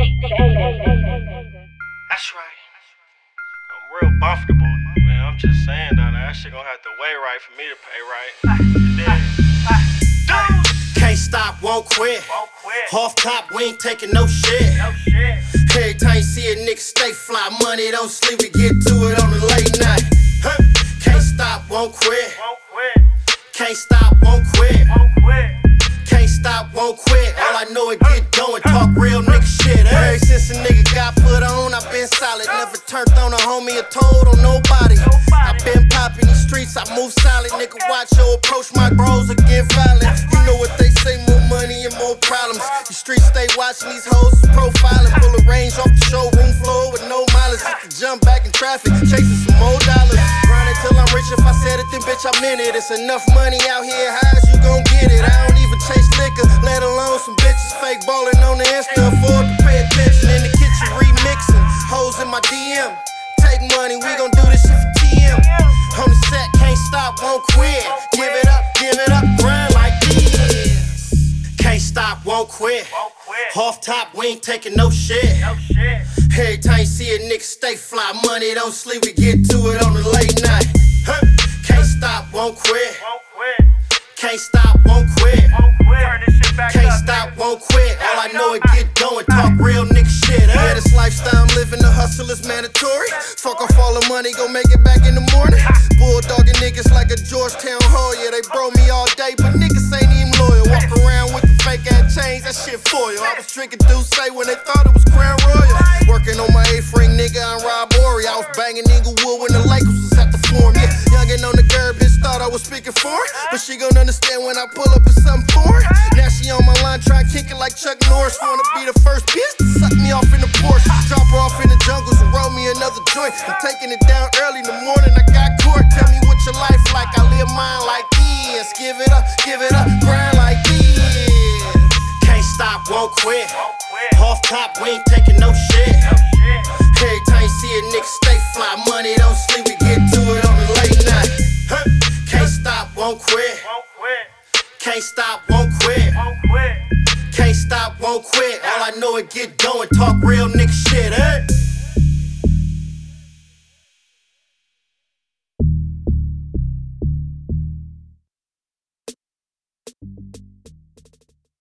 That's right. I'm real comfortable. Man, I'm just saying, though, that shit gonna have to weigh right for me to pay right. Can't stop, won't quit. Won't quit. Off top, we ain't taking no shit. No shit. Every time you see a nigga stay fly, money don't sleep, we get to it on the late night. Huh. Can't stop, won't quit. Won't quit. Can't stop, won't quit. Won't quit. Can't stop, won't quit. All I know is get since a nigga got put on, i been solid. Never turned on a homie or told on nobody. i been popping these streets, I move solid. Nigga, watch your approach, my bros get violent. You know what they say, more money and more problems. The streets stay watching these hoes profiling. Pull a range off the showroom floor with no mileage. Jump back in traffic, chasing some more dollars. Grinding till I'm rich. If I said it, then bitch, I'm in it. It's enough money out here. How is you gon' get it? I don't even Take money, we gon' do this shit for TM. On the set, can't stop, won't quit. Give it up, give it up, grind like this. Can't stop, won't quit. Off top, we ain't taking no shit. No shit. Every time you see a nigga stay fly, money don't sleep, we get to it on the late night. Can't stop. Won't quit. Hustle is mandatory. Fuck off all the money, go make it back in the morning. Bulldogging niggas like a Georgetown hall. Yeah, they bro me all day, but niggas ain't even loyal. Walk around with the fake ass chains, that shit foil. I was drinking Douce when they thought it was Crown Royal. Working on my A ring, nigga, I'm Rob Horry. I was banging Inglewood when the Lakers was at the forum. Yeah, youngin' on the girl, bitch thought I was speaking for her. But she gon' understand when I pull up with something foreign. Now she on my line kick it like Chuck Norris. Wanna be the first bitch to suck me off in the roll me another joint. I'm taking it down early in the morning. I got court. Tell me what your life like. I live mine like this. Give it up, give it up, grind like this. Can't stop, won't quit. Off top, we ain't taking no shit. Every time you see a nigga stay fly, money don't sleep, we get to it on the late night. Can't stop, won't quit. Can't stop, won't quit. Can't stop, won't quit. All I know is get going, talk real nigga shit. Hey.